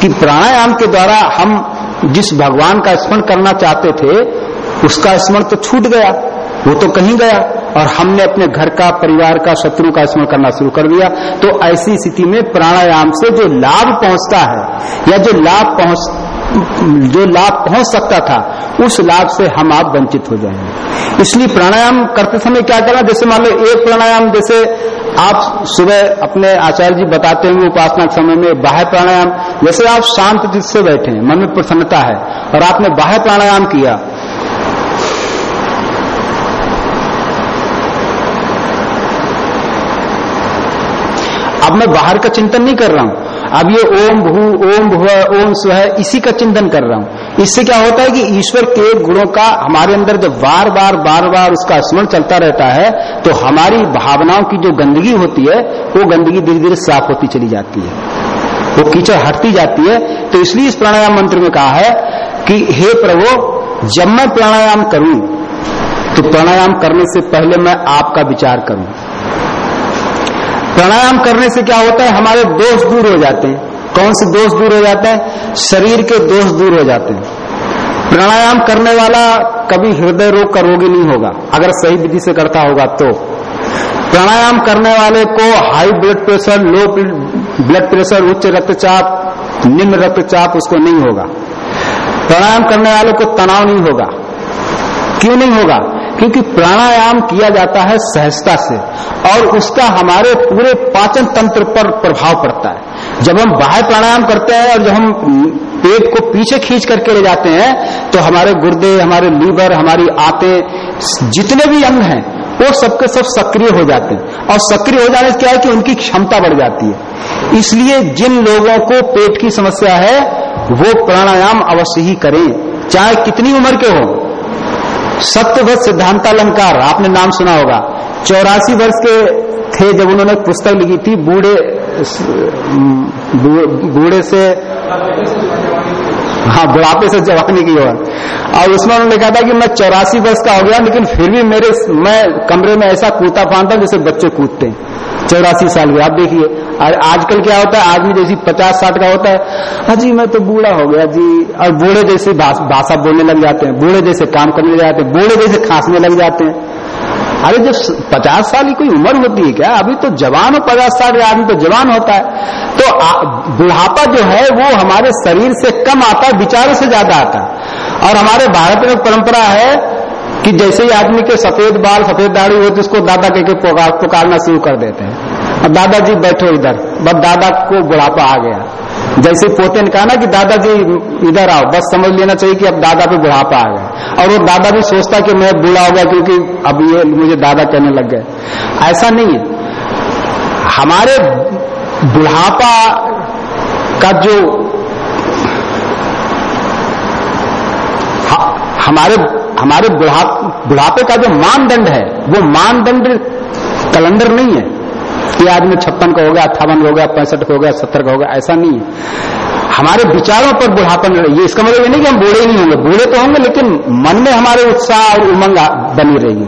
कि प्राणायाम के द्वारा हम जिस भगवान का स्मरण करना चाहते थे, उसका स्मरण तो छूट गया, वो तो कहीं गया, और हमने अपने घर का, परिवार का, शत्रु का स्मरण करना शुरू कर दिया। तो ऐसी स्थिति में प्राणायाम से जो लाभ पहुँचता है, या जो लाभ पहुँच जो लाभ पहुँच सकता था, उस लाभ से हम आप वंचित हो जाएँगे। इसलिए प्राणायाम करते समय क्या करना जैसे मान लो एक प्राणायाम, जैसे आप सुबह अपने आचार्य जी बताते हैं, उपासना के समय में बाह्य प्राणायाम, जैसे आप शांत चित्त से बैठे हैं, मन में प्रसन्नता है, और आपने बाह्य प्राणायाम किया, अब मैं बाहर का चिंतन नहीं कर रहा हूँ। अब ये ओम भू, ओम भुव, ओम स्व इसी का चिंतन कर रहा हूँ। इससे क्या होता है कि ईश्वर के गुणों का हमारे अंदर जब बार बार बार बार उसका स्मरण चलता रहता है तो हमारी भावनाओं की जो गंदगी होती है, वो गंदगी धीरे धीरे साफ़ होती चली जाती है। वो कीचड़ हटती जाती है। तो इसलिए इस प्राणायाम मंत्र में कहा है कि, हे प्रभु, जब मैं प्राणायाम करूँ तो प्राणायाम करने से पहले मैं आपका विचार करूँ। प्राणायाम करने से क्या होता है? हमारे दोष दूर हो जाते हैं। कौन से दोष दूर हो जाते हैं? शरीर के दोष दूर हो जाते हैं। प्राणायाम करने वाला कभी हृदय रोग का रोगी नहीं होगा। अगर सही विधि से करता होगा तो। प्राणायाम करने वाले को high blood pressure low blood pressure उच्च रक्तचाप, निम्न रक्तचाप उसको नहीं होगा। प्राणायाम करने वाले को तनाव नहीं होगा। क्यों नहीं होगा? क्योंकि प्राणायाम किया जाता है सहजता से, और उसका हमारे पूरे पाचन तंत्र पर प्रभाव पड़ता है। जब हम बाहर प्राणायाम करते हैं और जब हम पेट को पीछे खींच करके ले जाते हैं तो हमारे गुर्दे, हमारे लीवर, हमारी आते, जितने भी अंग हैं, वो सबके सब सक्रिय हो जाते हैं। और सक्रिय हो जाने से क्या है कि उनकी क्षमता बढ़ जाती है। इसलिए जिन लोगों को पेट की समस्या है, वो प्राणायाम अवश्य ही करें, चाहे कितनी उम्र के हो। सत्यवत सिद्धांतालंकार आपने नाम सुना होगा। चौरासी वर्ष के थे जब उन्होंने पुस्तक लिखी थी बूढ़े बूढ़े से हाँ बुढ़ापे से जवानी की ओर। और उसमें उन्होंने लिखा था कि मैं चौरासी वर्ष का हो गया, लेकिन फिर भी मेरे मैं कमरे में ऐसा कूदता फानता जैसे बच्चे कूदते हैं। चौरासी साल के, आप देखिए। और आजकल क्या होता है, आदमी जैसी पचास साठ का होता है अजी मैं तो बूढ़ा हो गया जी। और बूढ़े जैसे भाषा बोलने लग जाते हैं, बूढ़े जैसे काम करने लग जाते हैं, बूढ़े जैसे खांसने लग जाते हैं। अरे जब पचास साल की कोई उम्र होती है क्या? अभी तो जवान हो पचास साल आदमी तो जवान होता है। तो बुढ़ापा जो है, वो हमारे शरीर से कम आता है, विचारों से ज़्यादा आता है। और हमारे भारत में परंपरा है कि जैसे ही आदमी के सफ़ेद बाल, सफ़ेद दाढ़ी हो तो उसको दादा कह के पुकारना शुरू कर देते हैं। अब दादाजी बैठो इधर, बस दादा को बुढ़ापा आ गया। जैसे पोते ने कहा ना कि दादाजी, इधर आओ, बस समझ लेना चाहिए कि अब दादा पे बुढ़ापा आ गया और वो दादा भी सोचता कि मैं बूढ़ा हो गया क्योंकि अब ये मुझे दादा कहने लग गए। ऐसा नहीं है। हमारे बुढ़ापा का जो हमारे हमारे बुढ़ापे का जो मानदंड है, वो मानदंड कैलेंडर नहीं है। कि आदमी छप्पन का हो गया, अट्ठावन हो गया, पैंसठ का हो गया, सत्तर का हो गया, ऐसा नहीं है। हमारे विचारों पर बुढ़ापन ये इसका मतलब ये नहीं कि हम बूढ़े नहीं होंगे, बूढ़े तो होंगे, लेकिन मन में हमारे उत्साह और उमंग बनी रहेगी।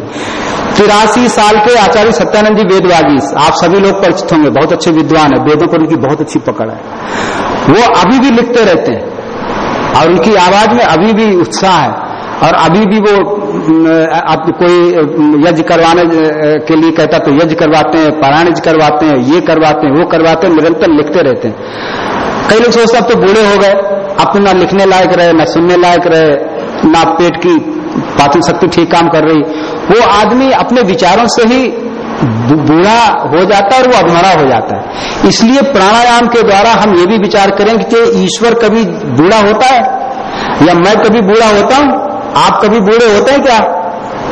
तिरासी साल के आचार्य सत्यानंद जी वेदवागी आप सभी लोग परिचित होंगे, बहुत अच्छे विद्वान है, वेदों पर उनकी बहुत अच्छी पकड़ है। वो अभी भी लिखते रहते हैं, और उनकी आवाज़ में अभी भी उत्साह है, और अभी भी वो आप कोई यज्ञ करवाने के लिए कहता तो यज्ञ करवाते हैं, पारायण करवाते हैं, ये करवाते हैं, वो करवाते हैं, निरंतर लिखते रहते हैं। कई लोग सोचते अब तो बूढ़े हो गए, अब तो ना लिखने लायक रहे, ना सुनने लायक रहे, ना पेट की पाचन शक्ति ठीक काम कर रही। वो आदमी अपने विचारों से ही बूढ़ा हो जाता है और वो अधमरा हो जाता है। इसलिए प्राणायाम के द्वारा हम ये भी विचार करेंगे कि ईश्वर कभी बूढ़ा होता है, या मैं कभी बूढ़ा होता हूँ आप कभी बूढ़े होते हैं क्या?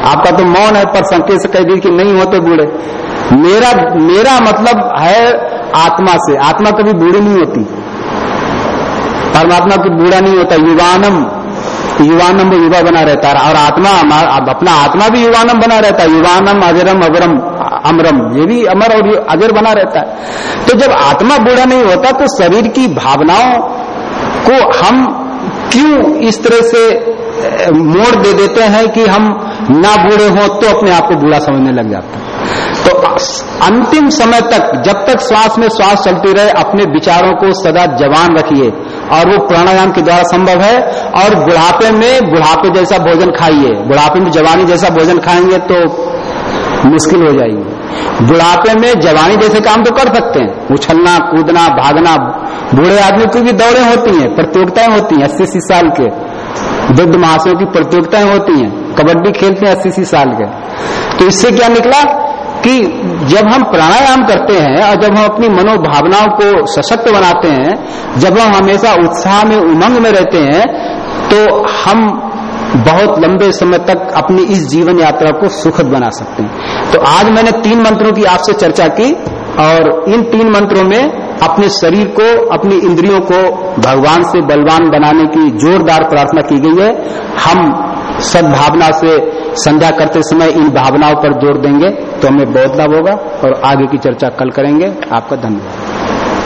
आपका तो मौन है, पर संकेत से कह दी कि नहीं होते बूढ़े। मेरा मेरा मतलब है आत्मा से। आत्मा कभी बूढ़ी नहीं होती। परमात्मा की बूढ़ा नहीं होता। युवानम युवानम वो युवा बना रहता है। और आत्मा अपना आत्मा भी युवानम बना रहता है। युवानम अजरम अवरम, अमरम, ये भी अमर और अजर बना रहता है। तो जब आत्मा बूढ़ा नहीं होता तो शरीर की भावनाओं को हम क्यों इस तरह से मोड़ दे देते हैं कि हम ना बूढ़े हों तो अपने आप को बूढ़ा समझने लग जाते हैं। तो अंतिम समय तक, जब तक श्वास में श्वास चलती रहे, अपने विचारों को सदा जवान रखिए और वो प्राणायाम के द्वारा संभव है। और बुढ़ापे में, बुढ़ापे जैसा भोजन खाइए। बुढ़ापे में जवानी जैसा भोजन खाएँगे तो मुश्किल हो जाएगी। बुढ़ापे में जवानी जैसे काम तो कर सकते हैं। उछलना, कूदना, भागना, बूढ़े आदमी की भी दौड़े होती हैं, प्रतियोगिताएँ होती हैं अस्सी अस्सी साल के। वृद्ध महाशयों की प्रतियोगिताएँ होती हैं। कबड्डी खेलते हैं अस्सी अस्सी साल के। तो इससे क्या निकला कि जब हम प्राणायाम करते हैं और जब हम अपनी मनोभावनाओं को सशक्त बनाते हैं, जब हम हमेशा उत्साह में, उमंग में रहते हैं तो हम बहुत लंबे समय तक अपनी इस जीवन यात्रा को सुखद बना सकते हैं। तो आज मैंने तीन मंत्रों की आपसे चर्चा की और इन तीन मंत्रों में अपने शरीर को, अपनी इंद्रियों को भगवान से बलवान बनाने की जोरदार प्रार्थना की गई है। हम सद्भावना से संध्या करते समय इन भावनाओं पर ज़ोर देंगे तो हमें बहुत लाभ होगा और आगे की चर्चा कल करेंगे। आपका धन्यवाद।